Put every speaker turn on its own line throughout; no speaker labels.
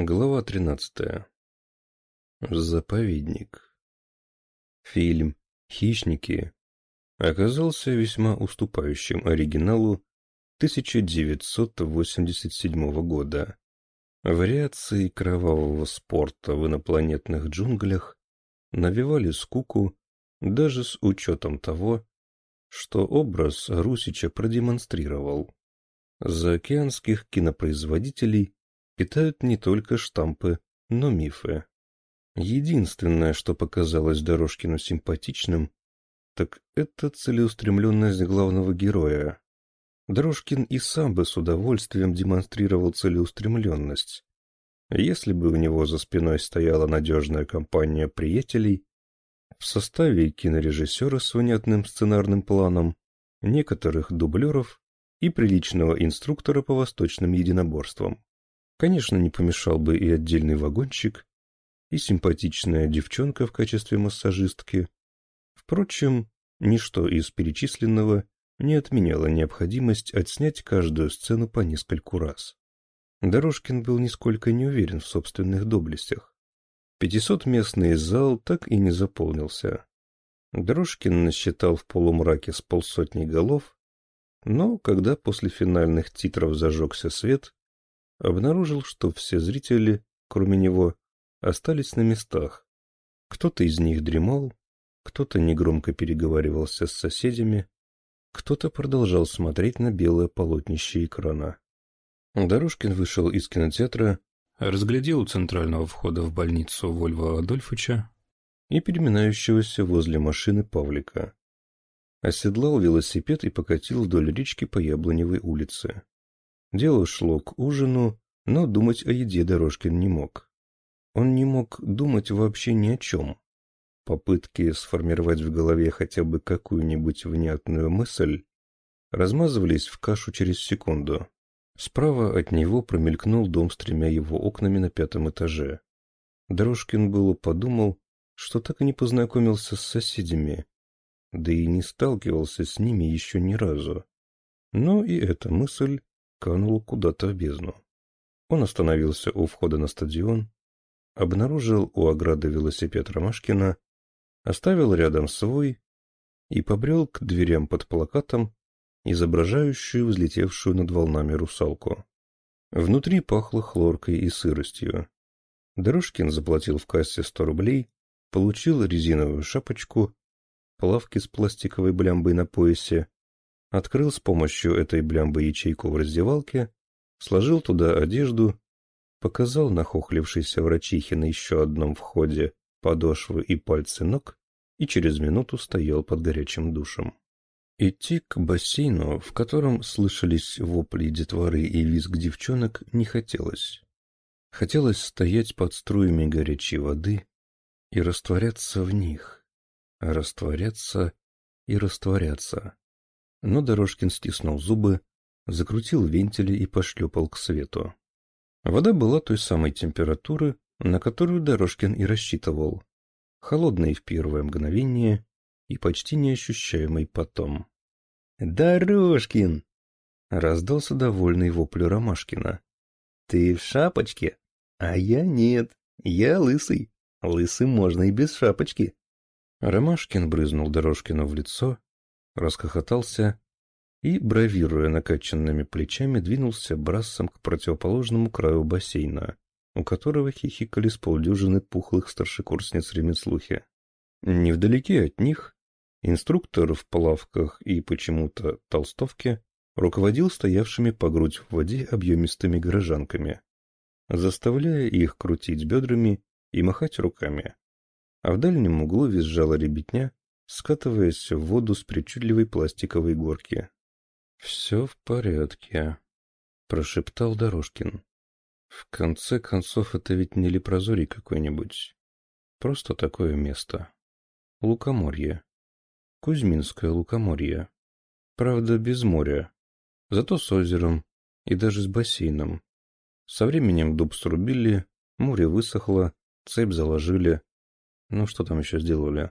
Глава 13. Заповедник. Фильм «Хищники» оказался весьма уступающим оригиналу 1987 года. Вариации кровавого спорта в инопланетных джунглях навевали скуку даже с учетом того, что образ Русича продемонстрировал. Заокеанских кинопроизводителей питают не только штампы, но мифы. Единственное, что показалось Дорожкину симпатичным, так это целеустремленность главного героя. Дорожкин и сам бы с удовольствием демонстрировал целеустремленность. Если бы у него за спиной стояла надежная компания приятелей, в составе кинорежиссера с внятным сценарным планом, некоторых дублеров и приличного инструктора по восточным единоборствам. Конечно, не помешал бы и отдельный вагончик, и симпатичная девчонка в качестве массажистки. Впрочем, ничто из перечисленного не отменяло необходимость отснять каждую сцену по нескольку раз. Дорожкин был нисколько не уверен в собственных доблестях. Пятисотместный зал так и не заполнился. Дорожкин насчитал в полумраке с полсотни голов, но когда после финальных титров зажегся свет, обнаружил, что все зрители, кроме него, остались на местах. Кто-то из них дремал, кто-то негромко переговаривался с соседями, кто-то продолжал смотреть на белое полотнище экрана. Дорожкин вышел из кинотеатра, разглядел у центрального входа в больницу Вольва Адольфовича и переминающегося возле машины Павлика. Оседлал велосипед и покатил вдоль речки по Яблоневой улице. Дело шло к ужину, но думать о еде Дорожкин не мог. Он не мог думать вообще ни о чем. Попытки сформировать в голове хотя бы какую-нибудь внятную мысль размазывались в кашу через секунду. Справа от него промелькнул дом с тремя его окнами на пятом этаже. Дорожкин было подумал, что так и не познакомился с соседями, да и не сталкивался с ними еще ни разу. Но и эта мысль канул куда-то в бездну. Он остановился у входа на стадион, обнаружил у ограды велосипед Ромашкина, оставил рядом свой и побрел к дверям под плакатом, изображающую взлетевшую над волнами русалку. Внутри пахло хлоркой и сыростью. Дорожкин заплатил в кассе сто рублей, получил резиновую шапочку, плавки с пластиковой блямбой на поясе открыл с помощью этой блямбы ячейку в раздевалке, сложил туда одежду, показал нахохлившейся врачихе на еще одном входе подошвы и пальцы ног и через минуту стоял под горячим душем. Идти к бассейну, в котором слышались вопли детворы и визг девчонок, не хотелось. Хотелось стоять под струями горячей воды и растворяться в них, растворяться и растворяться. Но Дорожкин стиснул зубы, закрутил вентили и пошлепал к свету. Вода была той самой температуры, на которую Дорожкин и рассчитывал. Холодной в первое мгновение и почти неощущаемой потом. «Дорожкин!» — раздался довольный вопль Ромашкина. «Ты в шапочке? А я нет. Я лысый. Лысый можно и без шапочки». Ромашкин брызнул Дорожкину в лицо, расхохотался и, бравируя накачанными плечами, двинулся брассом к противоположному краю бассейна, у которого хихикали с полдюжины пухлых старшекурсниц ремеслухи. Невдалеке от них инструктор в плавках и почему-то толстовке руководил стоявшими по грудь в воде объемистыми горожанками, заставляя их крутить бедрами и махать руками. А в дальнем углу визжала ребятня, скатываясь в воду с причудливой пластиковой горки. «Все в порядке», — прошептал Дорожкин. «В конце концов, это ведь не лепрозорий какой-нибудь. Просто такое место. Лукоморье. Кузьминское лукоморье. Правда, без моря. Зато с озером и даже с бассейном. Со временем дуб срубили, море высохло, цепь заложили. Ну, что там еще сделали?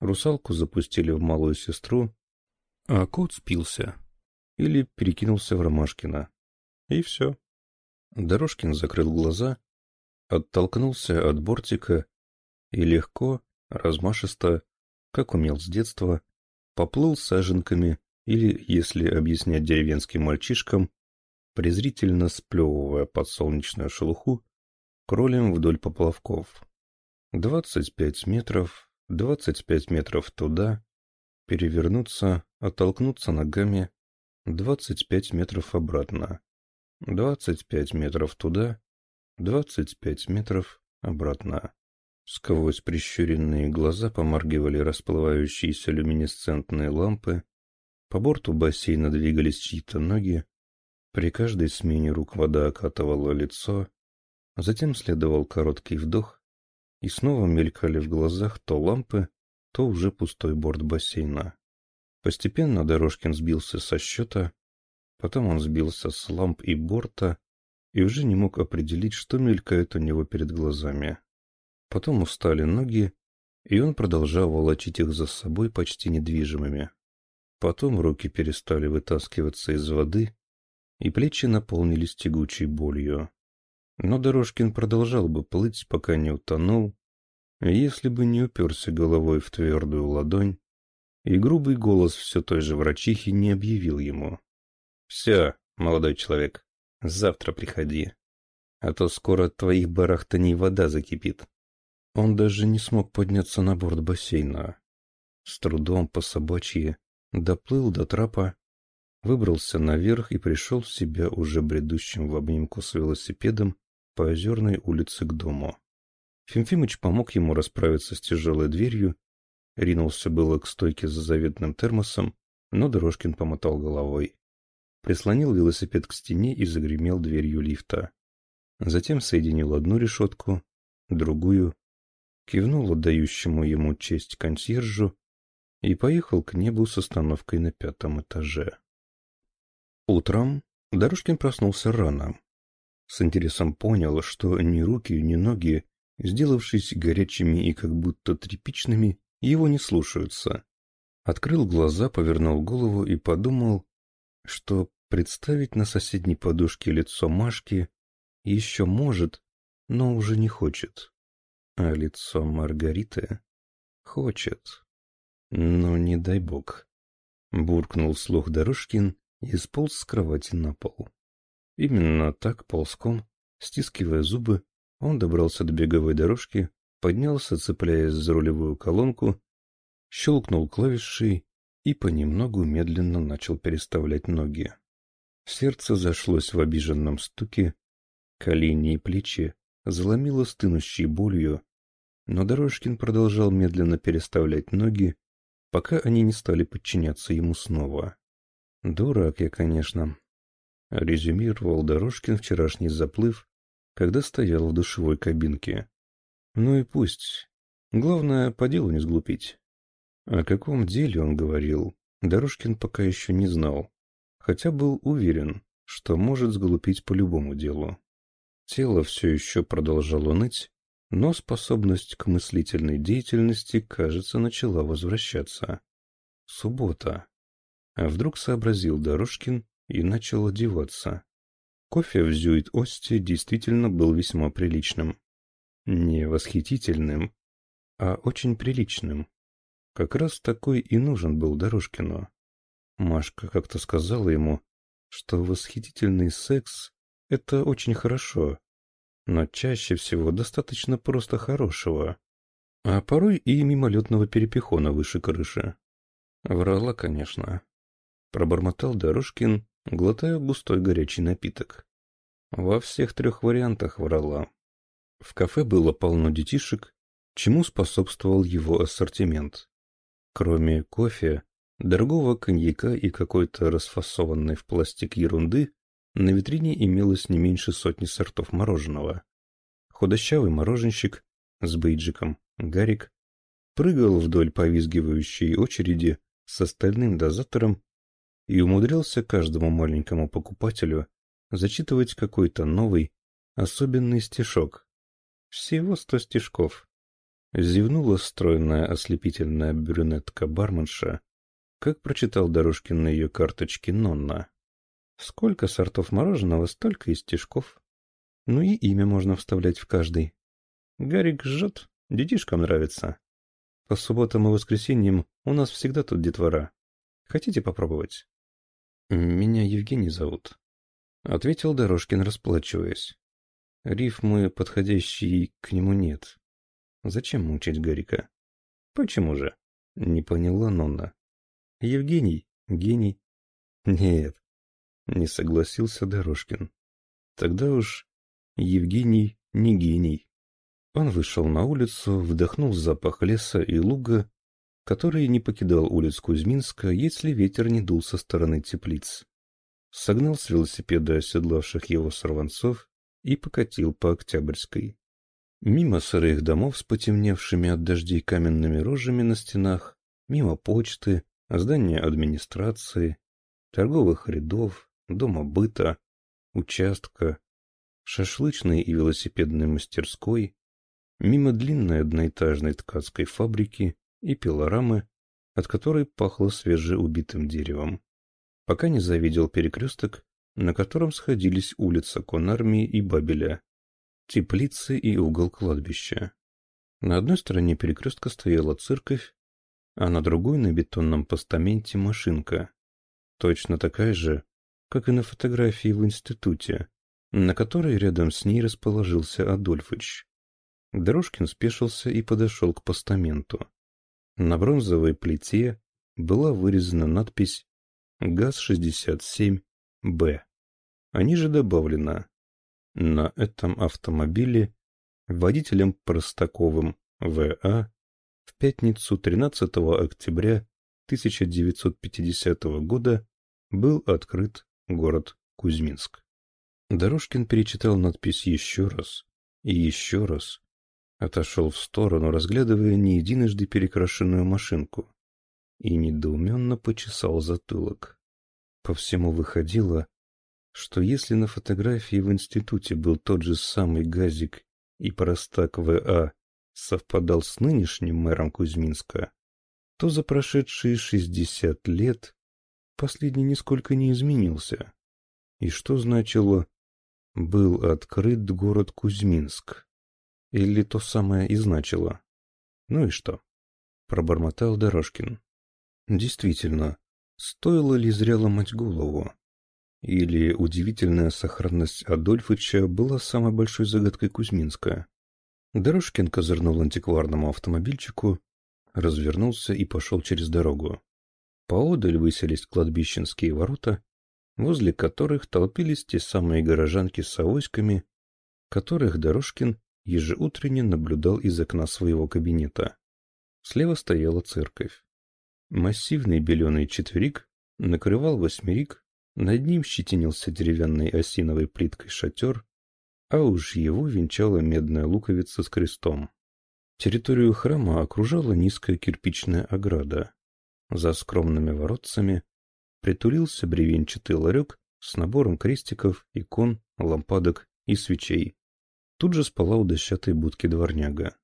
Русалку запустили в малую сестру, а кот спился. Или перекинулся в Ромашкина. И все. Дорожкин закрыл глаза оттолкнулся от бортика и легко, размашисто, как умел с детства, поплыл саженками или, если объяснять деревенским мальчишкам, презрительно сплевывая подсолнечную шелуху, кролем вдоль поплавков. Двадцать пять метров, двадцать пять метров туда, перевернуться, оттолкнуться ногами, двадцать пять метров обратно, двадцать пять метров туда, двадцать пять метров обратно. Сквозь прищуренные глаза помаргивали расплывающиеся люминесцентные лампы, по борту бассейна двигались чьи-то ноги, при каждой смене рук вода окатывала лицо, затем следовал короткий вдох, и снова мелькали в глазах то лампы, то уже пустой борт бассейна. Постепенно Дорожкин сбился со счета, потом он сбился с ламп и борта и уже не мог определить, что мелькает у него перед глазами. Потом устали ноги, и он продолжал волочить их за собой почти недвижимыми. Потом руки перестали вытаскиваться из воды, и плечи наполнились тягучей болью. Но Дорожкин продолжал бы плыть, пока не утонул, если бы не уперся головой в твердую ладонь, и грубый голос все той же врачихи не объявил ему. «Все, молодой человек, завтра приходи, а то скоро от твоих барахтаний вода закипит». Он даже не смог подняться на борт бассейна. С трудом по собачьи доплыл до трапа, выбрался наверх и пришел в себя уже бредущим в обнимку с велосипедом по озерной улице к дому. Фимфимыч помог ему расправиться с тяжелой дверью, ринулся было к стойке за заветным термосом, но Дорожкин помотал головой. Прислонил велосипед к стене и загремел дверью лифта. Затем соединил одну решетку, другую, кивнул отдающему ему честь консьержу и поехал к небу с остановкой на пятом этаже. Утром Дорожкин проснулся рано. С интересом понял, что ни руки, ни ноги сделавшись горячими и как будто тряпичными, его не слушаются. Открыл глаза, повернул голову и подумал, что представить на соседней подушке лицо Машки еще может, но уже не хочет. А лицо Маргариты хочет. Но не дай бог. Буркнул слух Дорожкин и сполз с кровати на пол. Именно так ползком, стискивая зубы, он добрался до беговой дорожки, поднялся, цепляясь за рулевую колонку, щелкнул клавишей и понемногу медленно начал переставлять ноги. Сердце зашлось в обиженном стуке, колени и плечи заломило стынущей болью, но Дорожкин продолжал медленно переставлять ноги, пока они не стали подчиняться ему снова. «Дурак я, конечно», — резюмировал Дорожкин вчерашний заплыв, когда стоял в душевой кабинке. Ну и пусть. Главное, по делу не сглупить. О каком деле он говорил, Дорожкин пока еще не знал, хотя был уверен, что может сглупить по любому делу. Тело все еще продолжало ныть, но способность к мыслительной деятельности, кажется, начала возвращаться. Суббота. А вдруг сообразил Дорожкин и начал одеваться. Кофе в Зюит-Осте действительно был весьма приличным. Не восхитительным, а очень приличным. Как раз такой и нужен был Дорожкину. Машка как-то сказала ему, что восхитительный секс — это очень хорошо, но чаще всего достаточно просто хорошего, а порой и мимолетного перепихона выше крыши. Врала, конечно. Пробормотал Дорожкин глотая густой горячий напиток. Во всех трех вариантах врала. В кафе было полно детишек, чему способствовал его ассортимент. Кроме кофе, дорогого коньяка и какой-то расфасованной в пластик ерунды, на витрине имелось не меньше сотни сортов мороженого. Худощавый мороженщик с бейджиком, Гарик, прыгал вдоль повизгивающей очереди с остальным дозатором и умудрялся каждому маленькому покупателю зачитывать какой-то новый, особенный стишок. Всего сто стишков. Зевнула стройная ослепительная брюнетка-барменша, как прочитал Дорожкин на ее карточке Нонна. Сколько сортов мороженого, столько и стишков. Ну и имя можно вставлять в каждый. Гарик жжет, детишкам нравится. По субботам и воскресеньям у нас всегда тут детвора. Хотите попробовать? Меня Евгений зовут. Ответил Дорожкин, расплачиваясь. Рифмы, подходящей к нему, нет. Зачем мучить Гарика? Почему же? Не поняла Нонна. Евгений? Гений? Нет. Не согласился Дорожкин. Тогда уж Евгений не гений. Он вышел на улицу, вдохнул запах леса и луга, который не покидал улиц Кузьминска, если ветер не дул со стороны теплиц. Согнал с велосипеда оседлавших его сорванцов и покатил по Октябрьской. Мимо сырых домов с потемневшими от дождей каменными рожами на стенах, мимо почты, здания администрации, торговых рядов, дома быта, участка, шашлычной и велосипедной мастерской, мимо длинной одноэтажной ткацкой фабрики и пилорамы, от которой пахло свежеубитым деревом, пока не завидел перекресток, на котором сходились улица Конармии и Бабеля, теплицы и угол кладбища. На одной стороне перекрестка стояла церковь, а на другой на бетонном постаменте машинка, точно такая же, как и на фотографии в институте, на которой рядом с ней расположился Адольфыч. Дорожкин спешился и подошел к постаменту. На бронзовой плите была вырезана надпись ГАЗ-67Б. А ниже добавлено «На этом автомобиле водителем Простаковым В.А. в пятницу 13 октября 1950 года был открыт город Кузьминск». Дорожкин перечитал надпись еще раз и еще раз, отошел в сторону, разглядывая не единожды перекрашенную машинку, и недоуменно почесал затылок. По всему выходило, что если на фотографии в институте был тот же самый Газик и Простак В.А. совпадал с нынешним мэром Кузьминска, то за прошедшие шестьдесят лет последний нисколько не изменился. И что значило «был открыт город Кузьминск»? Или то самое и значило? Ну и что? Пробормотал Дорожкин. Действительно, стоило ли зря ломать голову? Или удивительная сохранность Адольфыча была самой большой загадкой Кузьминска? Дорожкин козырнул антикварному автомобильчику, развернулся и пошел через дорогу. Поодаль выселись кладбищенские ворота, возле которых толпились те самые горожанки с авоськами, которых Дорожкин ежеутренне наблюдал из окна своего кабинета. Слева стояла церковь. Массивный беленый четверик накрывал восьмерик, над ним щетинился деревянной осиновой плиткой шатер, а уж его венчала медная луковица с крестом. Территорию храма окружала низкая кирпичная ограда. За скромными воротцами притулился бревенчатый ларек с набором крестиков, икон, лампадок и свечей. Тут же спала у дощатой будки дворняга.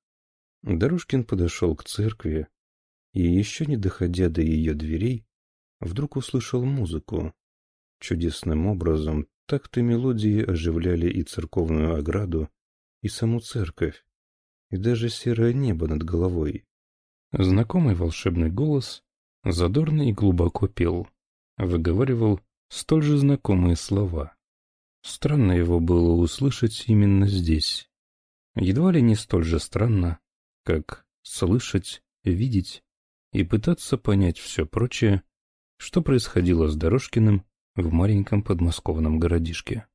Дорожкин подошел к церкви и, еще не доходя до ее дверей, вдруг услышал музыку. Чудесным образом так-то мелодии оживляли и церковную ограду, и саму церковь, и даже серое небо над головой. Знакомый волшебный голос задорно и глубоко пел, выговаривал столь же знакомые слова. Странно его было услышать именно здесь. Едва ли не столь же странно, как слышать, видеть и пытаться понять все прочее, что происходило с Дорожкиным в маленьком подмосковном городишке.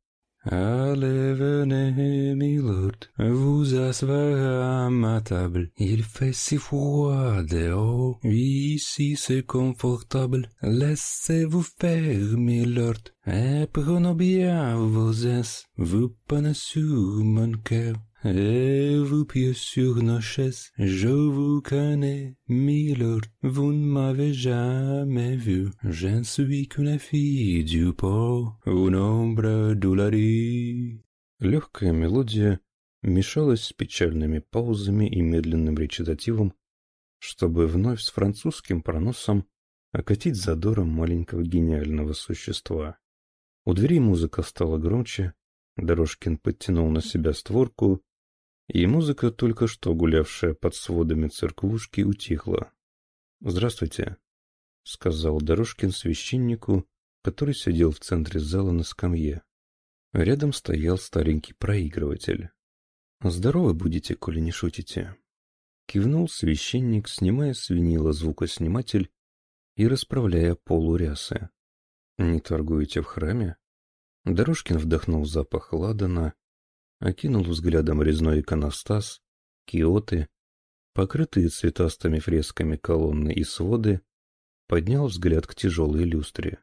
Allez, venez, milord, vous asseoir à ma table. Il fait si froid dehors, ici c'est confortable. Laissez-vous faire, milord, et prenez bien vos aises. Vous prenez sur mon cœur, et vous pieds sur nos chaises, je vous connais, milord, vous ne m'avez jamais vu. Je ne suis qu'une fille du port, une ombre rue. Легкая мелодия мешалась с печальными паузами и медленным речитативом, чтобы вновь с французским проносом окатить задором маленького гениального существа. У дверей музыка стала громче, Дорожкин подтянул на себя створку, и музыка, только что гулявшая под сводами церквушки, утихла. «Здравствуйте», — сказал Дорожкин священнику, который сидел в центре зала на скамье. Рядом стоял старенький проигрыватель. «Здоровы будете, коли не шутите». Кивнул священник, снимая с винила звукосниматель и расправляя полурясы. «Не торгуете в храме?» Дорожкин вдохнул запах ладана, окинул взглядом резной иконостас, киоты, покрытые цветастыми фресками колонны и своды, поднял взгляд к тяжелой люстре.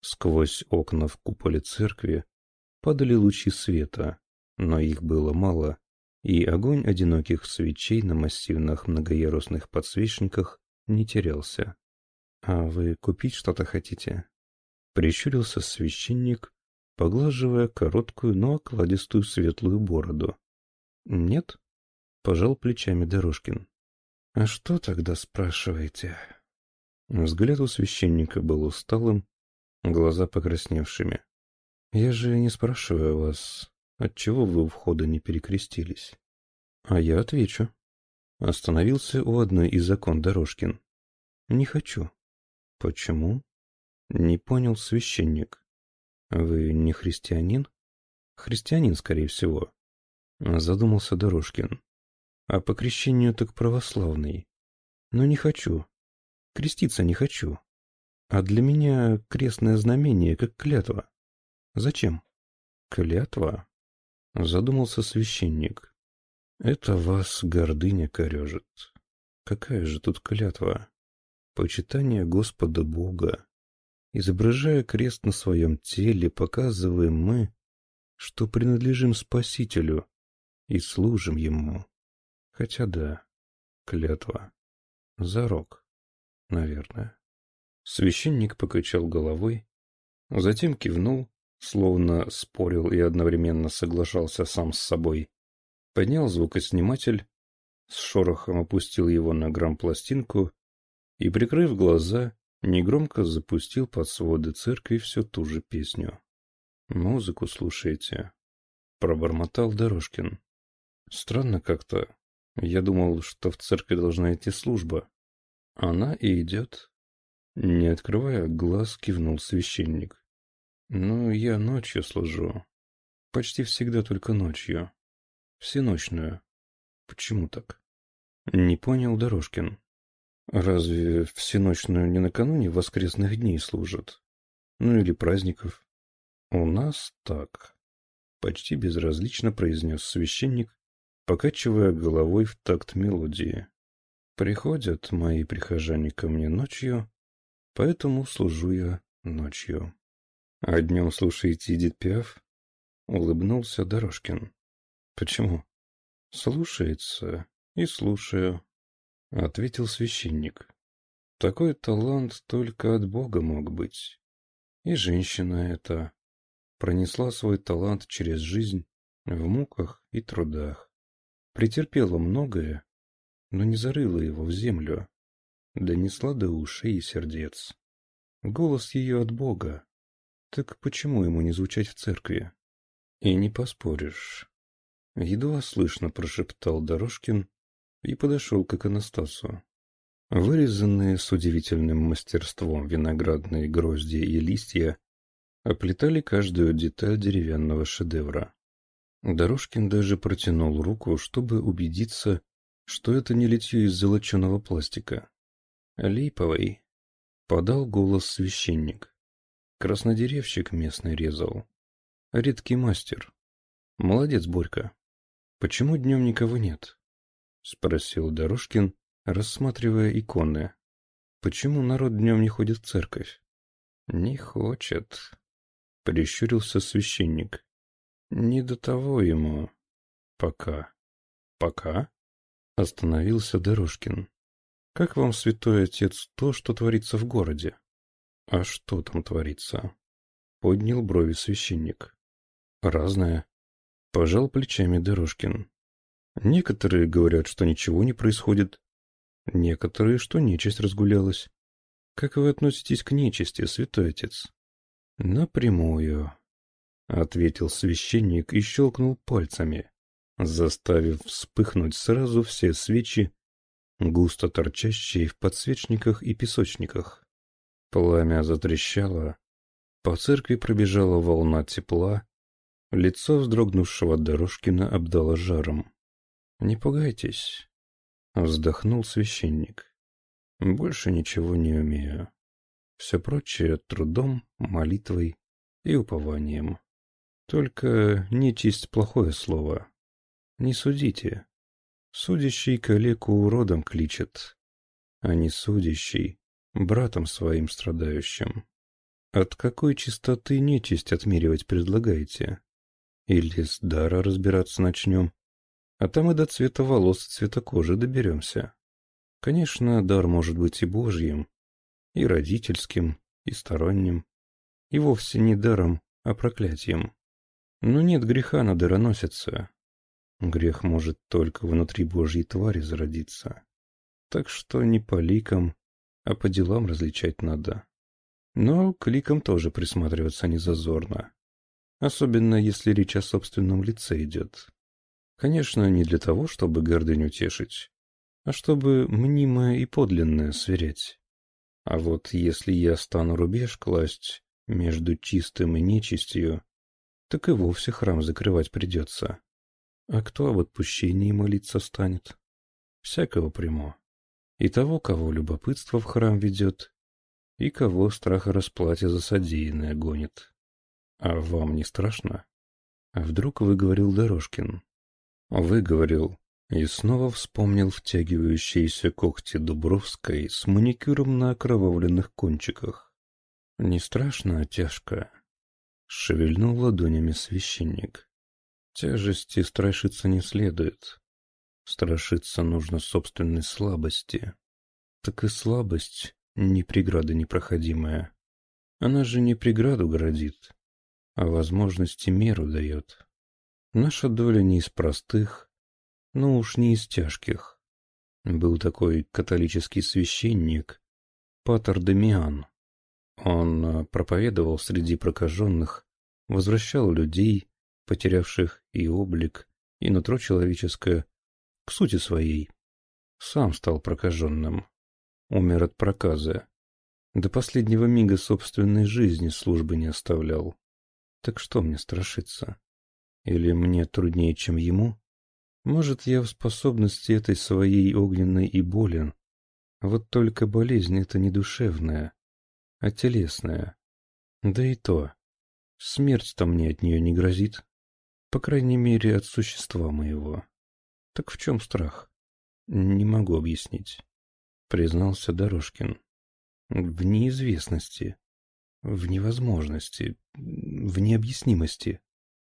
Сквозь окна в куполе церкви падали лучи света, но их было мало, и огонь одиноких свечей на массивных многоярусных подсвечниках не терялся. — А вы купить что-то хотите? Прищурился священник, поглаживая короткую, но окладистую светлую бороду. «Нет?» — пожал плечами Дорожкин. «А что тогда спрашиваете?» Взгляд у священника был усталым, глаза покрасневшими. «Я же не спрашиваю вас, отчего вы у входа не перекрестились?» «А я отвечу». Остановился у одной из окон Дорожкин. «Не хочу». «Почему?» Не понял священник. Вы не христианин? Христианин, скорее всего. Задумался Дорожкин. А по крещению так православный. Но не хочу. Креститься не хочу. А для меня крестное знамение как клятва. Зачем? Клятва? Задумался священник. Это вас гордыня корежит. Какая же тут клятва? Почитание Господа Бога, Изображая крест на своем теле, показываем мы, что принадлежим Спасителю и служим Ему. Хотя да, клятва. Зарок, наверное. Священник покачал головой, затем кивнул, словно спорил и одновременно соглашался сам с собой. Поднял звукосниматель, с шорохом опустил его на грамм-пластинку и, прикрыв глаза, Негромко запустил под своды церкви всю ту же песню. «Музыку слушаете?» — пробормотал Дорожкин. «Странно как-то. Я думал, что в церкви должна идти служба. Она и идет». Не открывая глаз, кивнул священник. «Ну, я ночью служу. Почти всегда только ночью. Всеночную. Почему так?» Не понял Дорожкин. Разве всеночную не накануне воскресных дней служат? Ну или праздников? У нас так. Почти безразлично произнес священник, покачивая головой в такт мелодии. Приходят мои прихожане ко мне ночью, поэтому служу я ночью. А днем слушаете Эдит Пиаф? Улыбнулся Дорожкин. Почему? Слушается и слушаю. — ответил священник. «Такой талант только от Бога мог быть. И женщина эта пронесла свой талант через жизнь в муках и трудах. Претерпела многое, но не зарыла его в землю, донесла до ушей и сердец. Голос ее от Бога. Так почему ему не звучать в церкви? И не поспоришь. Едва слышно прошептал Дорожкин, и подошел к иконостасу. Вырезанные с удивительным мастерством виноградные грозди и листья оплетали каждую деталь деревянного шедевра. Дорожкин даже протянул руку, чтобы убедиться, что это не литье из золоченого пластика. «Липовый», — подал голос священник. Краснодеревщик местный резал. Редкий мастер. Молодец, Борька. Почему днем никого нет? — спросил Дорожкин, рассматривая иконы. «Почему народ днем не ходит в церковь?» «Не хочет», — прищурился священник. «Не до того ему. Пока». «Пока?» — остановился Дорожкин. «Как вам, святой отец, то, что творится в городе?» «А что там творится?» — поднял брови священник. «Разное». Пожал плечами Дорожкин. Некоторые говорят, что ничего не происходит. Некоторые, что нечисть разгулялась. Как вы относитесь к нечисти, святой отец? Напрямую. — ответил священник и щелкнул пальцами, заставив вспыхнуть сразу все свечи, густо торчащие в подсвечниках и песочниках. Пламя затрещало, по церкви пробежала волна тепла, лицо вздрогнувшего Дорожкина обдало жаром. «Не пугайтесь», — вздохнул священник. «Больше ничего не умею. Все прочее трудом, молитвой и упованием. Только нечисть — плохое слово. Не судите. Судящий калеку уродом кличет, а не судящий — братом своим страдающим. От какой чистоты нечисть отмеривать предлагаете? Или с дара разбираться начнем? А там и до цвета волос и цвета кожи доберемся. Конечно, дар может быть и божьим, и родительским, и сторонним, и вовсе не даром, а проклятием. Но нет греха на дароносице. Грех может только внутри Божьей твари зародиться. Так что не по ликам, а по делам различать надо. Но к ликам тоже присматриваться не зазорно. Особенно, если речь о собственном лице идет. Конечно, не для того, чтобы гордыню тешить, а чтобы мнимое и подлинное сверять. А вот если я стану рубеж класть между чистым и нечистью, так и вовсе храм закрывать придется. А кто об отпущении молиться станет? Всякого прямо. И того, кого любопытство в храм ведет, и кого страх расплате за содеянное гонит. А вам не страшно? А вдруг выговорил Дорожкин. Выговорил и снова вспомнил втягивающиеся когти Дубровской с маникюром на окровавленных кончиках. Не страшно, а тяжко. Шевельнул ладонями священник. Тяжести страшиться не следует. Страшиться нужно собственной слабости. Так и слабость не преграда непроходимая. Она же не преграду городит, а возможности меру дает. Наша доля не из простых, но уж не из тяжких. Был такой католический священник, Патер Демиан. Он а, проповедовал среди прокаженных, возвращал людей, потерявших и облик, и нутро человеческое, к сути своей. Сам стал прокаженным. Умер от проказа. До последнего мига собственной жизни службы не оставлял. Так что мне страшиться? Или мне труднее, чем ему? Может, я в способности этой своей огненной и болен. Вот только болезнь эта не душевная, а телесная. Да и то. Смерть-то мне от нее не грозит. По крайней мере, от существа моего. Так в чем страх? Не могу объяснить признался Дорожкин. В неизвестности, в невозможности, в необъяснимости.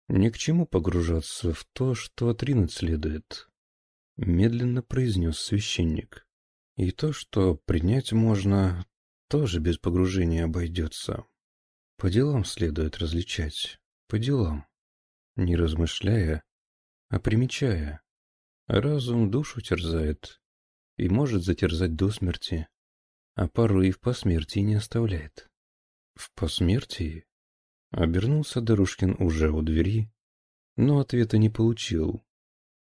Ни к чему погружаться в то, что отринуть следует, медленно произнес священник. И то, что принять можно, тоже без погружения обойдется. По делам следует различать, по делам, не размышляя, а примечая. Разум душу терзает, и может затерзать до смерти, а порой и в посмертии не оставляет. В посмертии? Обернулся Дорожкин уже у двери, но ответа не получил.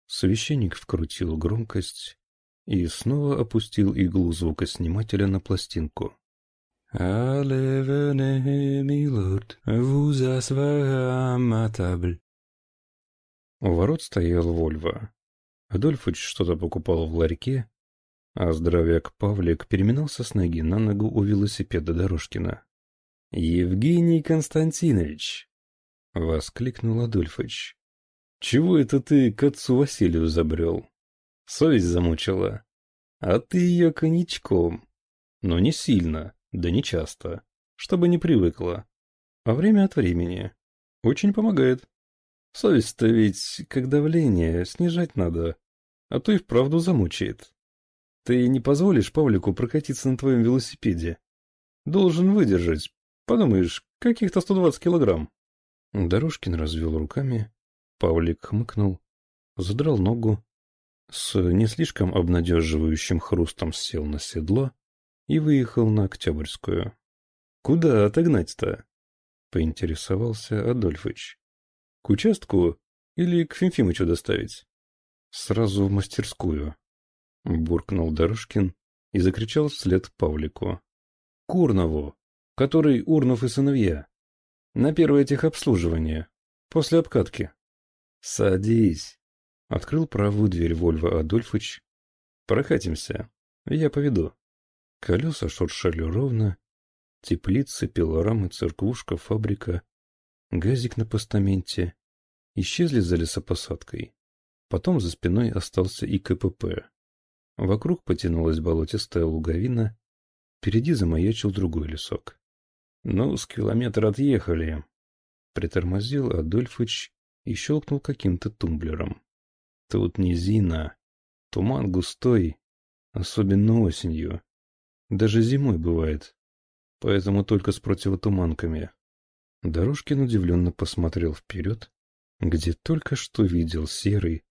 Священник вкрутил громкость и снова опустил иглу звукоснимателя на пластинку. «Allez, venez, milord, vous asseoir à table». У ворот стоял Вольво. Адольфыч что-то покупал в ларьке, а здоровяк Павлик переминался с ноги на ногу у велосипеда Дорожкина. «Евгений Константинович!» — воскликнул Адольфыч. «Чего это ты к отцу Василию забрел? Совесть замучила. А ты ее коньячком. Но не сильно, да не часто, чтобы не привыкла. А время от времени. Очень помогает. Совесть-то ведь, как давление, снижать надо, а то и вправду замучает». Ты не позволишь Павлику прокатиться на твоем велосипеде? Должен выдержать. Подумаешь, каких-то 120 килограмм. Дорожкин развел руками. Павлик хмыкнул, задрал ногу, с не слишком обнадеживающим хрустом сел на седло и выехал на Октябрьскую. Куда отогнать-то? Поинтересовался Адольфыч. К участку или к Фимфимычу доставить? Сразу в мастерскую. Буркнул Дорожкин и закричал вслед Павлику. Курнову, который Урнов и сыновья. На первое техобслуживание, после обкатки. Садись. Открыл правую дверь Вольва Адольфыч. Прокатимся, я поведу. Колеса шуршали ровно. Теплицы, пилорамы, церквушка, фабрика, газик на постаменте. Исчезли за лесопосадкой. Потом за спиной остался и КПП. Вокруг потянулась болотистая луговина. Впереди замаячил другой лесок. Ну, с километра отъехали. Притормозил Адольфыч и щелкнул каким-то тумблером. Тут низина. Туман густой, особенно осенью. Даже зимой бывает. Поэтому только с противотуманками. Дорожкин удивленно посмотрел вперед, где только что видел серый,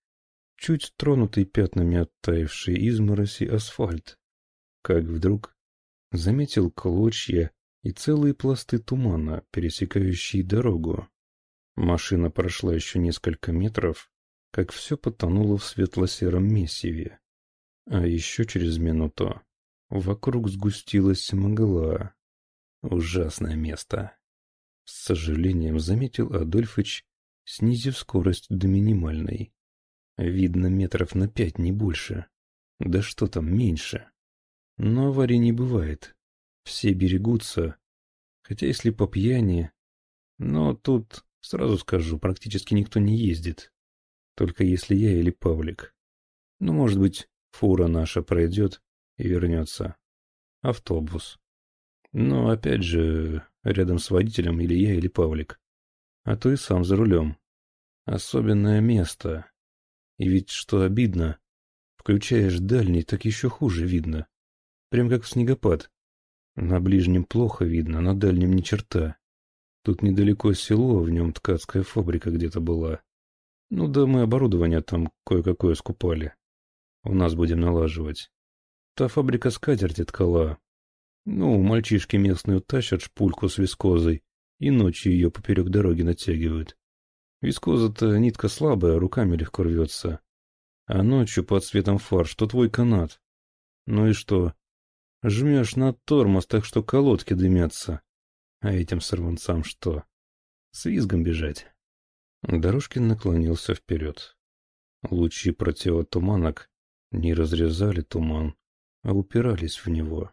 чуть тронутый пятнами оттаивший измороси асфальт. Как вдруг заметил клочья и целые пласты тумана, пересекающие дорогу. Машина прошла еще несколько метров, как все потонуло в светло-сером месиве. А еще через минуту вокруг сгустилась мгла. Ужасное место. С сожалением заметил Адольфыч, снизив скорость до минимальной. Видно метров на пять, не больше. Да что там, меньше. Но аварий не бывает. Все берегутся. Хотя если по пьяни... Но тут, сразу скажу, практически никто не ездит. Только если я или Павлик. Ну, может быть, фура наша пройдет и вернется. Автобус. Но, опять же, рядом с водителем или я, или Павлик. А то и сам за рулем. Особенное место. И ведь что обидно, включаешь дальний, так еще хуже видно. Прям как в снегопад. На ближнем плохо видно, на дальнем ни черта. Тут недалеко село, в нем ткацкая фабрика где-то была. Ну да мы оборудование там кое-какое скупали. У нас будем налаживать. Та фабрика скатерти ткала. Ну, мальчишки местные утащат шпульку с вискозой и ночью ее поперек дороги натягивают. Вискоза-то нитка слабая, руками легко рвется. А ночью под светом фар, что твой канат. Ну и что? Жмешь на тормоз, так что колодки дымятся. А этим сорванцам что? С визгом бежать. Дорожкин наклонился вперед. Лучи противотуманок не разрезали туман, а упирались в него.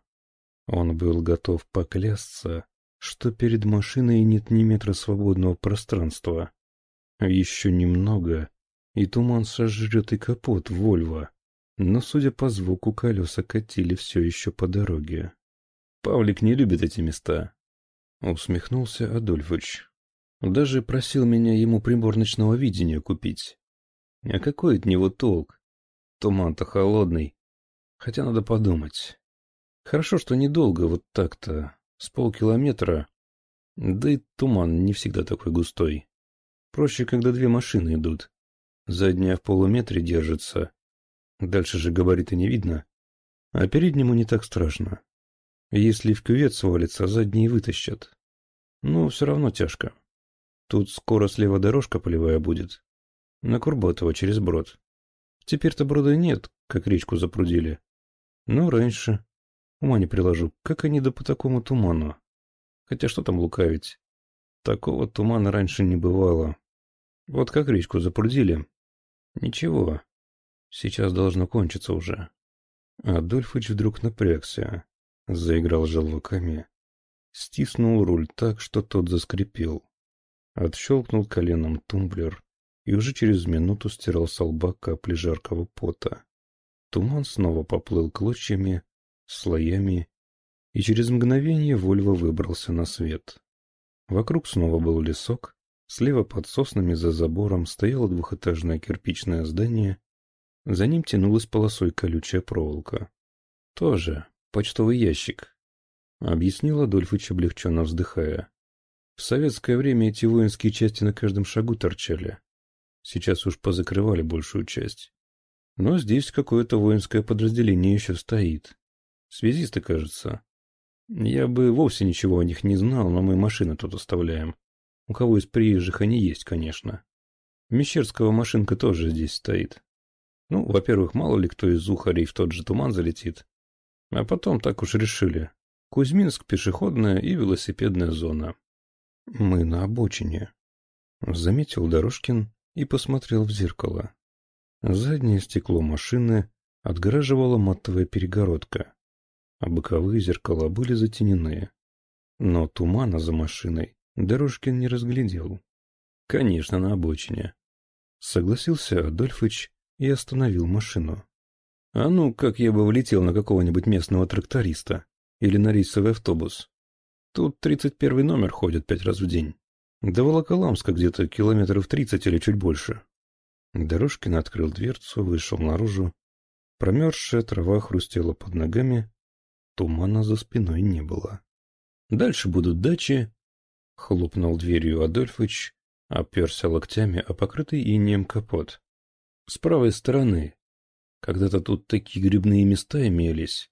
Он был готов поклясться, что перед машиной нет ни метра свободного пространства. Еще немного, и туман сожрет и капот Вольва. Но, судя по звуку, колеса катили все еще по дороге. Павлик не любит эти места. Усмехнулся Адольфович. Даже просил меня ему прибор ночного видения купить. А какой от него толк? Туман-то холодный. Хотя надо подумать. Хорошо, что недолго, вот так-то, с полкилометра. Да и туман не всегда такой густой. Проще, когда две машины идут. Задняя в полуметре держится. Дальше же габариты не видно. А переднему не так страшно. Если в кювет свалится, задние вытащат. Но все равно тяжко. Тут скоро слева дорожка полевая будет. На Курбатова через брод. Теперь-то брода нет, как речку запрудили. Но раньше. Ума не приложу, как они да по такому туману. Хотя что там лукавить? Такого тумана раньше не бывало. Вот как речку запрудили. Ничего. Сейчас должно кончиться уже. Адольфыч вдруг напрягся. Заиграл желваками. Стиснул руль так, что тот заскрипел. Отщелкнул коленом тумблер и уже через минуту стирал с лба капли жаркого пота. Туман снова поплыл клочьями, слоями, и через мгновение Вольво выбрался на свет. Вокруг снова был лесок, слева под соснами за забором стояло двухэтажное кирпичное здание, за ним тянулась полосой колючая проволока. Тоже почтовый ящик, — объяснил Адольфыч, облегченно вздыхая. В советское время эти воинские части на каждом шагу торчали. Сейчас уж позакрывали большую часть. Но здесь какое-то воинское подразделение еще стоит. Связисты, кажется. Я бы вовсе ничего о них не знал, но мы машины тут оставляем. у кого из приезжих они есть, конечно. Мещерского машинка тоже здесь стоит. Ну, во-первых, мало ли кто из Ухарей в тот же туман залетит. А потом так уж решили. Кузьминск – пешеходная и велосипедная зона. Мы на обочине. Заметил Дорожкин и посмотрел в зеркало. Заднее стекло машины отгораживала матовая перегородка, а боковые зеркала были затенены. Но тумана за машиной Дорожкин не разглядел. Конечно, на обочине. Согласился Адольфыч и остановил машину. А ну, как я бы влетел на какого-нибудь местного тракториста или на рейсовый автобус. Тут тридцать первый номер ходит пять раз в день. До Волоколамска где-то километров тридцать или чуть больше. Дорожкин открыл дверцу, вышел наружу. Промерзшая трава хрустела под ногами, тумана за спиной не было. Дальше будут дачи. Хлопнул дверью Адольфыч, оперся локтями о покрытый инеем капот. С правой стороны. Когда-то тут такие грибные места имелись.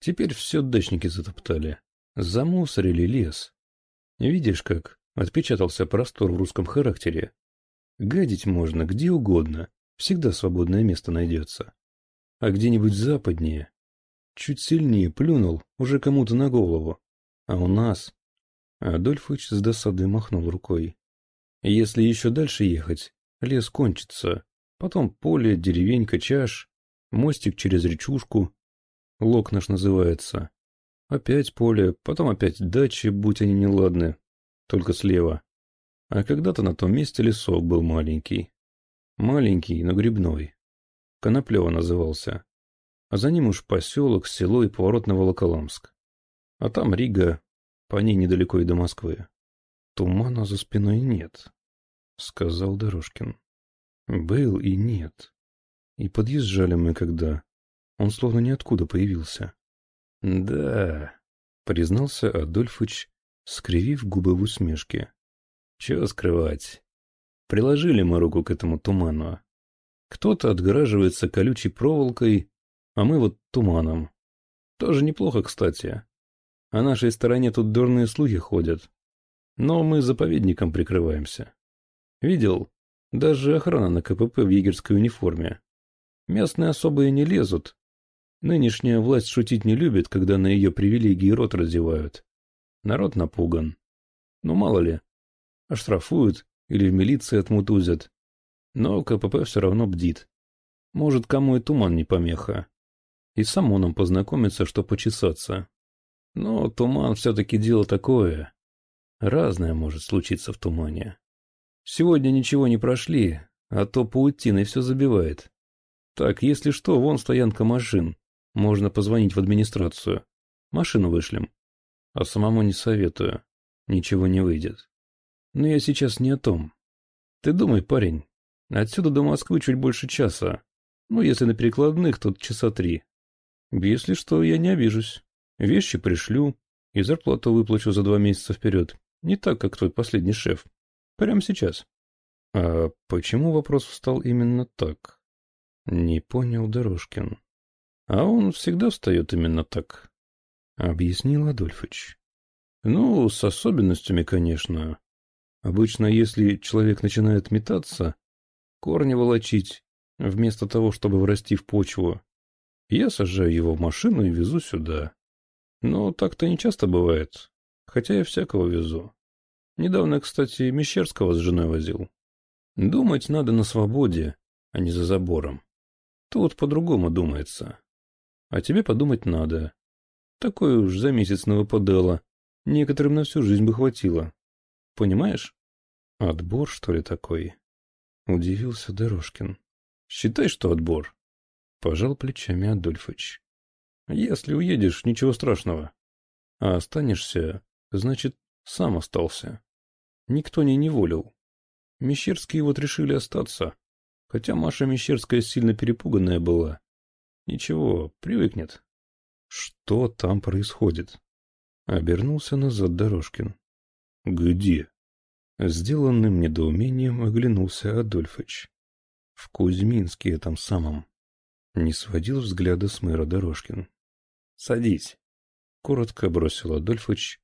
Теперь все дачники затоптали. Замусорили лес. Видишь, как отпечатался простор в русском характере. Гадить можно где угодно, всегда свободное место найдется. А где-нибудь западнее, чуть сильнее плюнул уже кому-то на голову. А у нас... Адольфыч с досадой махнул рукой. Если еще дальше ехать, лес кончится. Потом поле, деревенька, чаш, мостик через речушку. Лог наш называется. Опять поле, потом опять дачи, будь они неладны. Только слева. А когда-то на том месте лесок был маленький. Маленький, но грибной. Коноплево назывался. А за ним уж поселок, село и поворот на Волоколамск. А там Рига, по ней недалеко и до Москвы. Тумана за спиной нет, — сказал Дорожкин. Был и нет. И подъезжали мы когда. Он словно ниоткуда появился. Да, — признался Адольфыч, скривив губы в усмешке. Чего скрывать? Приложили мы руку к этому туману. Кто-то отгораживается колючей проволокой, а мы вот туманом. Тоже неплохо, кстати. О нашей стороне тут дурные слухи ходят. Но мы заповедником прикрываемся. Видел? Даже охрана на КПП в егерской униформе. Местные особые не лезут. Нынешняя власть шутить не любит, когда на ее привилегии рот раздевают. Народ напуган. Ну, мало ли, оштрафуют или в милиции отмутузят. Но КПП все равно бдит. Может, кому и туман не помеха. И сам он познакомиться, что почесаться. Но туман все-таки дело такое. Разное может случиться в тумане. Сегодня ничего не прошли, а то паутиной все забивает. Так, если что, вон стоянка машин. Можно позвонить в администрацию. Машину вышлем. А самому не советую. Ничего не выйдет. Но я сейчас не о том. Ты думай, парень, отсюда до Москвы чуть больше часа. Ну, если на перекладных, то часа три. Если что, я не обижусь. Вещи пришлю и зарплату выплачу за два месяца вперед. Не так, как твой последний шеф. Прямо сейчас. А почему вопрос встал именно так? Не понял Дорожкин. А он всегда встает именно так. Объяснил Адольфыч. Ну, с особенностями, конечно. Обычно, если человек начинает метаться, корни волочить, вместо того, чтобы врасти в почву, я сажаю его в машину и везу сюда. Но так-то не часто бывает, хотя я всякого везу. Недавно, кстати, Мещерского с женой возил. Думать надо на свободе, а не за забором. Тут по-другому думается. А тебе подумать надо. Такое уж за месяц навыпадало. Некоторым на всю жизнь бы хватило. Понимаешь? Отбор, что ли, такой? Удивился Дорожкин. Считай, что отбор. Пожал плечами Адольфыч. Если уедешь, ничего страшного. А останешься, значит, сам остался. Никто не неволил. Мещерские вот решили остаться. Хотя Маша Мещерская сильно перепуганная была. Ничего, привыкнет. Что там происходит? Обернулся назад Дорожкин. «Где?» Сделанным недоумением оглянулся Адольфыч. В Кузьминске этом самом. Не сводил взгляда с мэра Дорожкин. «Садись!» Коротко бросил Адольфыч,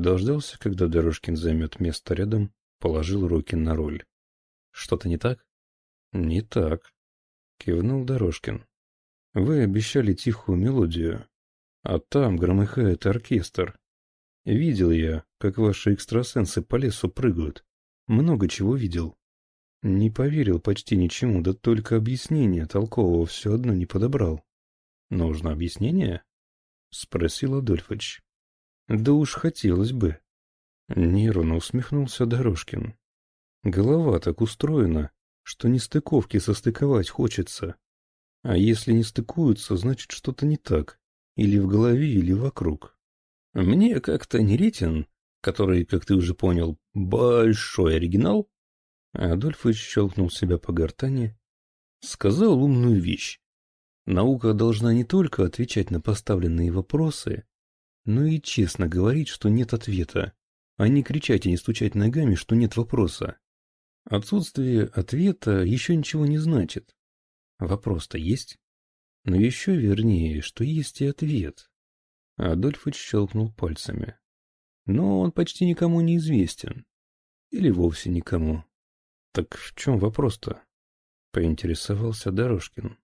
дождался, когда Дорожкин займет место рядом, Положил руки на руль.
Что-то не так?
Не так. Кивнул Дорожкин. Вы обещали тихую мелодию, а там громыхает оркестр. Видел я, как ваши экстрасенсы по лесу прыгают. Много чего видел. Не поверил почти ничему, да только объяснение толкового все одно не подобрал. Нужно объяснение? Спросил Адольфович. Да уж хотелось бы. Нервно усмехнулся Дорожкин. Голова так устроена, что нестыковки состыковать хочется. А если не стыкуются, значит что-то не так. Или в голове, или вокруг.
Мне как-то Неретин, который, как ты уже понял, большой оригинал,
Адольфович щелкнул себя по гортани,
сказал умную вещь. Наука должна не только отвечать на поставленные вопросы, но и честно говорить, что нет ответа, а не кричать и не стучать ногами, что нет вопроса. Отсутствие ответа еще ничего не значит. Вопрос-то есть. Но еще вернее, что есть и ответ.
Адольфыч щелкнул пальцами.
Но он почти никому не известен. Или вовсе никому.
Так в чем вопрос-то? Поинтересовался Дорожкин.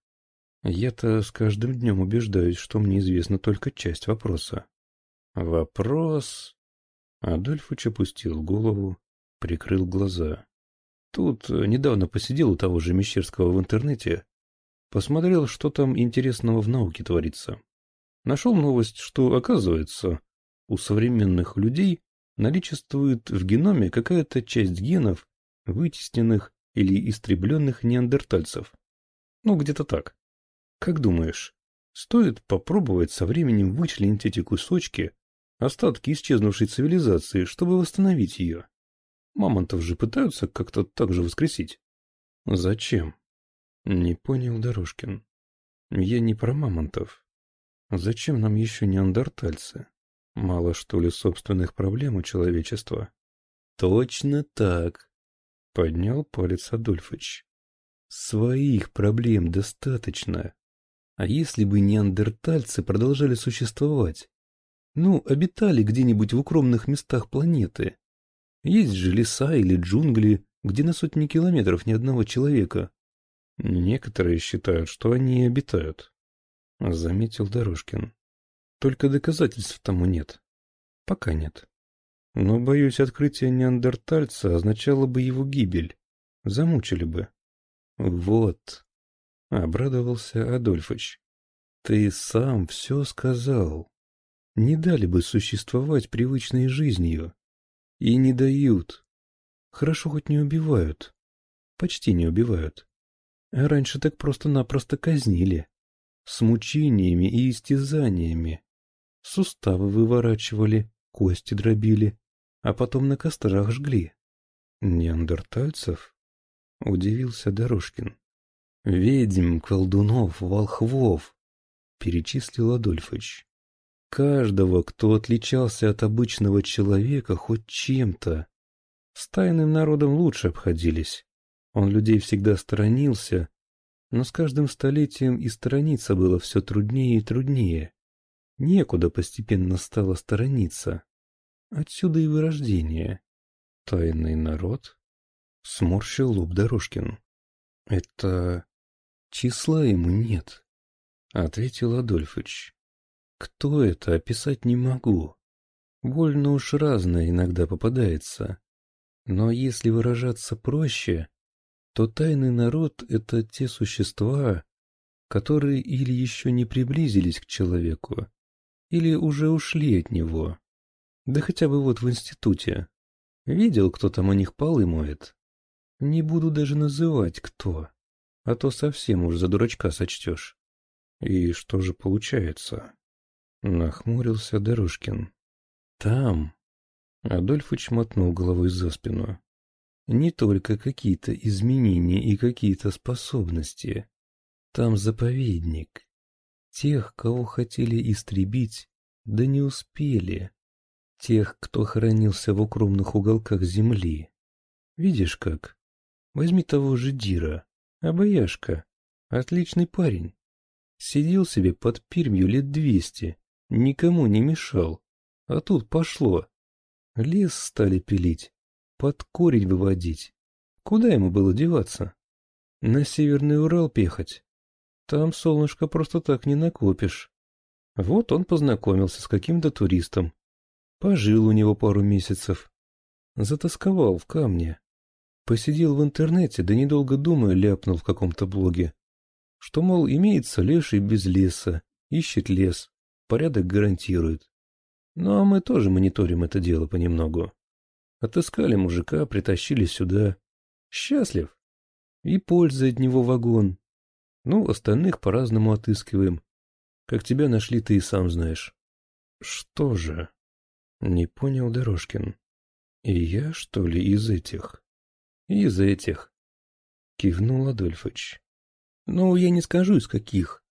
Я-то с каждым днем убеждаюсь, что мне известна только часть вопроса.
Вопрос...
Адольфыч опустил голову, прикрыл глаза.
Тут недавно посидел у того же Мещерского в интернете, посмотрел, что там интересного в науке творится. Нашел новость, что, оказывается, у современных людей наличествует в геноме какая-то часть генов, вытесненных или истребленных неандертальцев. Ну, где-то так. Как думаешь, стоит попробовать со временем вычленить эти кусочки, остатки исчезнувшей цивилизации, чтобы восстановить ее? Мамонтов же пытаются как-то так же воскресить.
Зачем? Не понял Дорожкин. Я не про мамонтов. Зачем нам еще неандертальцы? Мало что ли собственных проблем у человечества?
Точно так. Поднял палец Адольфович. Своих проблем достаточно. А если бы неандертальцы продолжали существовать? Ну, обитали где-нибудь в укромных местах планеты. Есть же леса или джунгли, где на сотни километров ни одного человека.
Некоторые считают, что они и обитают, — заметил Дорожкин. Только доказательств тому нет. Пока нет. Но, боюсь, открытие неандертальца означало бы его гибель. Замучили бы.
Вот, Обрадовался Адольфыч. Ты сам все сказал. Не дали бы существовать привычной жизнью. И не дают. Хорошо хоть не убивают. Почти не убивают. А раньше так просто-напросто казнили. С мучениями и истязаниями. Суставы выворачивали, кости дробили, а потом на кострах жгли.
Неандертальцев? Удивился Дорожкин.
«Ведьм, колдунов, волхвов», — перечислил Адольфович. «Каждого, кто отличался от обычного человека хоть чем-то. С тайным народом лучше обходились. Он людей всегда сторонился, но с каждым столетием и сторониться было все труднее и труднее. Некуда постепенно стало сторониться. Отсюда и вырождение.
Тайный народ? Сморщил лоб Дорожкин. Это
Числа ему нет, — ответил Адольфыч. Кто это, описать не могу. Больно уж разное иногда попадается. Но если выражаться проще, то тайный народ — это те существа, которые или еще не приблизились к человеку, или уже ушли от него. Да хотя бы вот в институте. Видел, кто там у них полы моет? Не буду даже называть, кто а то совсем уж за дурачка сочтешь.
И что же получается? Нахмурился Дорожкин.
Там. Адольфыч мотнул головой за спину. Не только какие-то изменения и какие-то способности. Там заповедник. Тех, кого хотели истребить, да не успели. Тех, кто хранился в укромных уголках земли. Видишь как? Возьми того же Дира. Обаяшка. Отличный парень. Сидел себе под Пермью лет двести, никому не мешал. А тут пошло. Лес стали пилить. под корень выводить. Куда ему было деваться? На Северный Урал пехать. Там солнышко просто так не накопишь. Вот он познакомился с каким-то туристом. Пожил у него пару месяцев. Затасковал в камне. Посидел в интернете, да недолго думая ляпнул в каком-то блоге. Что, мол, имеется леший без леса, ищет лес, порядок гарантирует. Ну а мы тоже мониторим это дело понемногу. Отыскали мужика, притащили сюда. Счастлив. И польза от него вагон. Ну, остальных по-разному отыскиваем. Как тебя нашли, ты и сам знаешь.
Что же? Не понял Дорожкин. И я, что ли, из этих?
Из этих. Кивнул Адольфыч. Ну, я не скажу, из каких.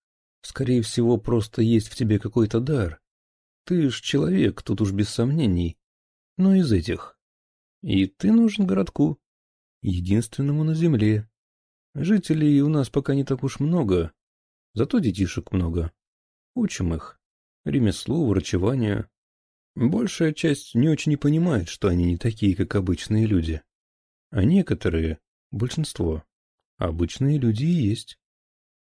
Скорее всего, просто есть в тебе какой-то дар. Ты ж человек, тут уж без сомнений. Но из этих. И ты нужен городку. Единственному на земле. Жителей у нас пока не так уж много. Зато детишек много. Учим их. Ремеслу, врачеванию. Большая часть не очень и понимает, что они не такие, как обычные люди. А некоторые, большинство, обычные люди и есть.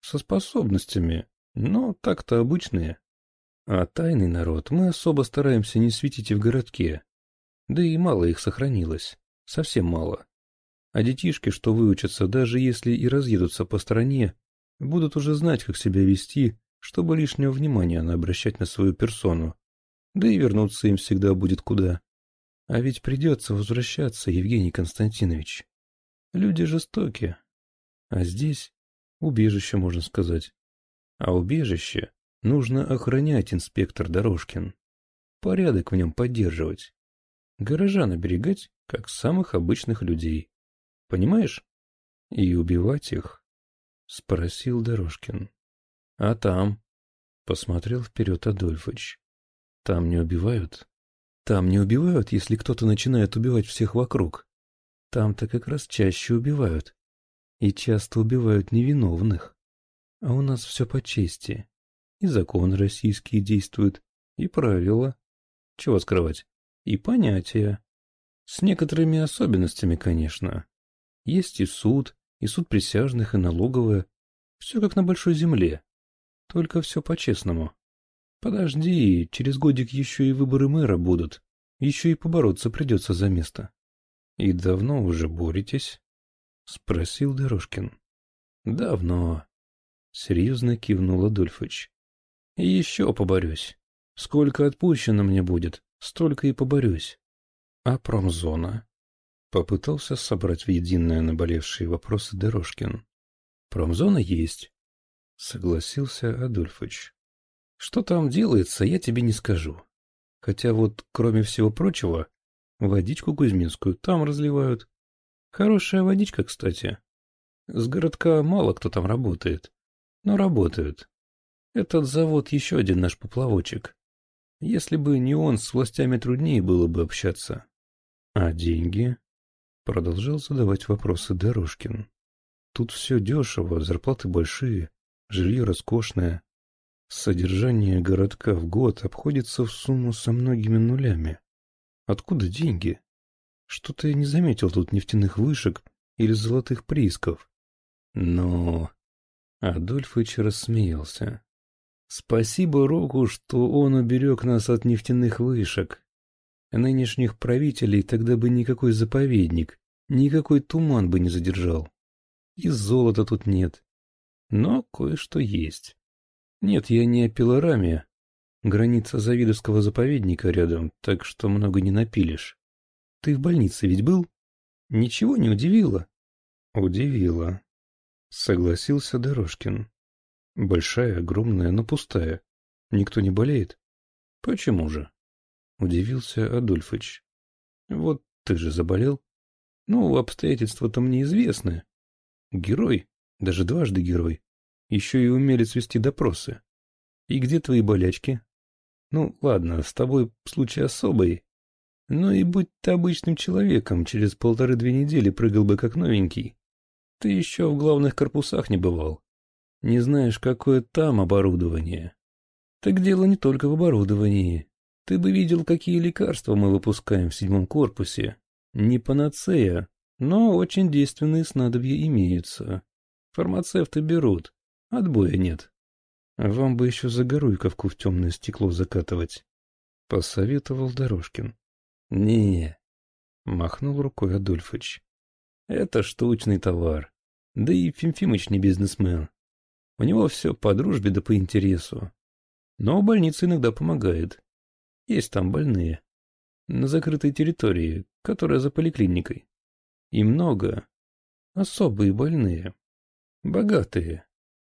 Со способностями, но так-то обычные. А тайный народ мы особо стараемся не светить и в городке. Да и мало их сохранилось. Совсем мало. А детишки, что выучатся, даже если и разъедутся по стране, будут уже знать, как себя вести чтобы лишнего внимания не обращать на свою персону. Да и вернуться им всегда будет куда. А ведь придется возвращаться, Евгений Константинович. Люди жестоки. А здесь убежище, можно сказать. А убежище нужно охранять инспектор Дорожкин. Порядок в нем поддерживать. Горожан оберегать, как самых обычных людей. Понимаешь? И убивать их? Спросил Дорожкин. А там? Посмотрел вперед Адольфыч. Там не убивают? Там не убивают, если кто-то начинает убивать всех вокруг. Там-то как раз чаще убивают. И часто убивают невиновных. А у нас все по чести. И закон российский действует, и правила. Чего скрывать? И понятия. С некоторыми особенностями, конечно. Есть и суд, и суд присяжных, и налоговая. Все как на большой земле. Только все по-честному. Подожди, через годик еще и выборы мэра будут. Еще и побороться придется за место. И давно уже боретесь? Спросил Дорожкин. Давно. Серьезно кивнул Адольфыч. И еще поборюсь. Сколько отпущено мне будет, столько и поборюсь. А промзона? Попытался собрать в единое наболевшие вопросы Дорожкин. Промзона есть. Согласился Адольфович. Что там делается, я тебе не скажу. Хотя вот, кроме всего прочего, водичку кузьминскую там разливают. Хорошая водичка, кстати. С городка мало кто там работает, но работают. Этот завод еще один наш поплавочек. Если бы не он, с властями труднее было бы общаться. А деньги? Продолжал задавать вопросы Дорожкин. Тут все дешево, зарплаты большие. Жилье роскошное. Содержание городка в год обходится в сумму со многими нулями. Откуда деньги? Что-то я не заметил тут нефтяных вышек или золотых приисков. Но... Адольфыч рассмеялся. Спасибо Року, что он уберег нас от нефтяных вышек. Нынешних правителей тогда бы никакой заповедник, никакой туман бы не задержал. И золота тут нет, но кое-что есть. Нет, я не о пилораме. Граница Завидовского заповедника рядом, так что много не напилишь. Ты в больнице ведь был? Ничего не удивило? Удивило. Согласился Дорожкин. Большая, огромная, но пустая. Никто не болеет? Почему же? Удивился Адольфыч. Вот ты же заболел. Ну, обстоятельства-то мне известны. Герой, даже дважды герой. Еще и умелец вести допросы. И где твои болячки? Ну, ладно, с тобой случай особый. Но и будь ты обычным человеком, через полторы-две недели прыгал бы как новенький. Ты еще в главных корпусах не бывал. Не знаешь, какое там оборудование. Так дело не только в оборудовании. Ты бы видел, какие лекарства мы выпускаем в седьмом корпусе. Не панацея, но очень действенные снадобья имеются. Фармацевты берут, отбоя нет. Вам бы еще загоруйковку в темное стекло закатывать, — посоветовал Дорожкин. — Не, — махнул рукой Адольфыч. — Это штучный товар. Да и Фимфимыч не бизнесмен. У него все по дружбе да по интересу. Но больница иногда помогает. Есть там больные. На закрытой территории, которая за поликлиникой. И много. Особые больные. Богатые,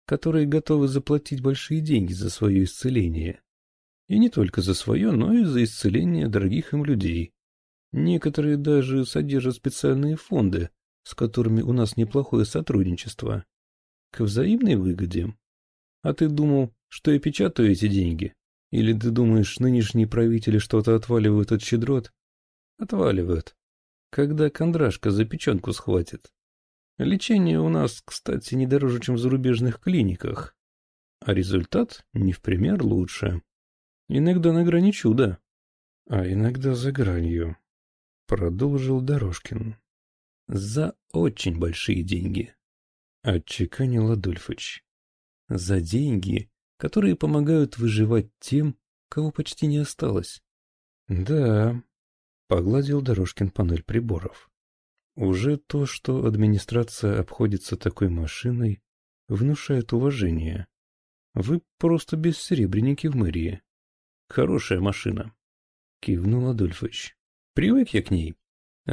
которые готовы заплатить большие деньги за свое исцеление. И не только за свое, но и за исцеление дорогих им людей. Некоторые даже содержат специальные фонды, с которыми у нас неплохое сотрудничество. К взаимной выгоде. А ты думал, что я печатаю эти деньги? Или ты думаешь, нынешние правители что-то отваливают от щедрот? Отваливают. Когда кондрашка за печенку схватит. Лечение у нас, кстати, не дороже, чем в зарубежных клиниках. А результат не в пример лучше. Иногда на грани чуда. А иногда за гранью. Продолжил Дорожкин. За очень большие деньги. Отчеканил Адольфыч. За деньги, которые помогают выживать тем, кого почти не осталось. Да, погладил Дорожкин панель приборов. Уже то, что администрация обходится такой машиной, внушает уважение. Вы просто бессеребренники в мэрии. Хорошая машина. Кивнул Адольфович. Привык я к ней.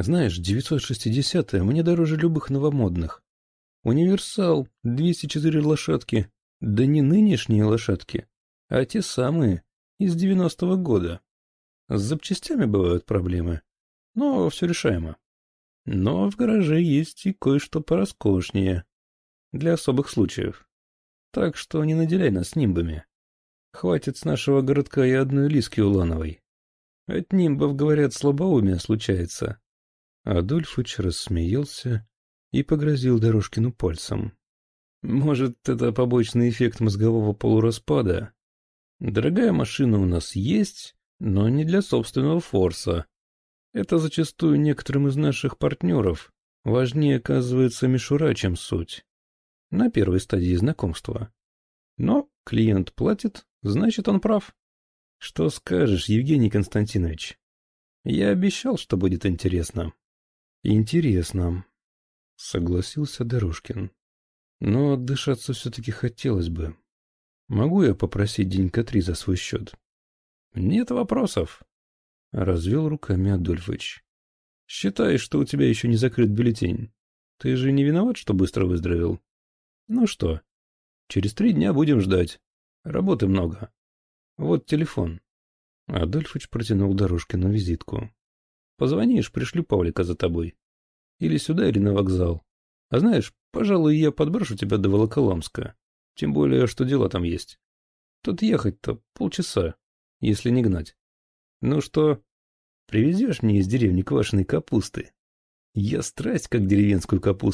Знаешь, 960-я мне дороже любых новомодных. Универсал, 204 лошадки. Да не нынешние лошадки, а те самые, из 90-го года. С запчастями бывают проблемы, но все решаемо. Но в гараже есть и кое-что пороскошнее. Для особых случаев. Так что не наделяй нас нимбами. Хватит с нашего городка и одной лиски улановой. От нимбов, говорят, слабоумие случается. Адольфыч рассмеялся и погрозил Дорожкину пальцем. Может, это побочный эффект мозгового полураспада? Дорогая машина у нас есть, но не для собственного форса. Это зачастую некоторым из наших партнеров важнее оказывается мишура, чем суть. На первой стадии знакомства. Но клиент платит, значит он прав. Что скажешь, Евгений Константинович? Я обещал, что будет интересно. Интересно, согласился Дорожкин. Но отдышаться все-таки хотелось бы. Могу я попросить денька три за свой счет? Нет вопросов, развел руками Адольфович. Считай, что у тебя еще не закрыт бюллетень. Ты же не виноват, что быстро выздоровел? Ну что, через три дня будем ждать. Работы много. Вот телефон. Адольфович протянул Дорожкину визитку. Позвонишь, пришлю Павлика за тобой. Или сюда, или на вокзал. А знаешь, пожалуй, я подброшу тебя до Волоколамска. Тем более, что дела там есть. Тут ехать-то полчаса, если не гнать. Ну что, привезешь мне из деревни квашеной капусты? Я страсть как деревенскую капусту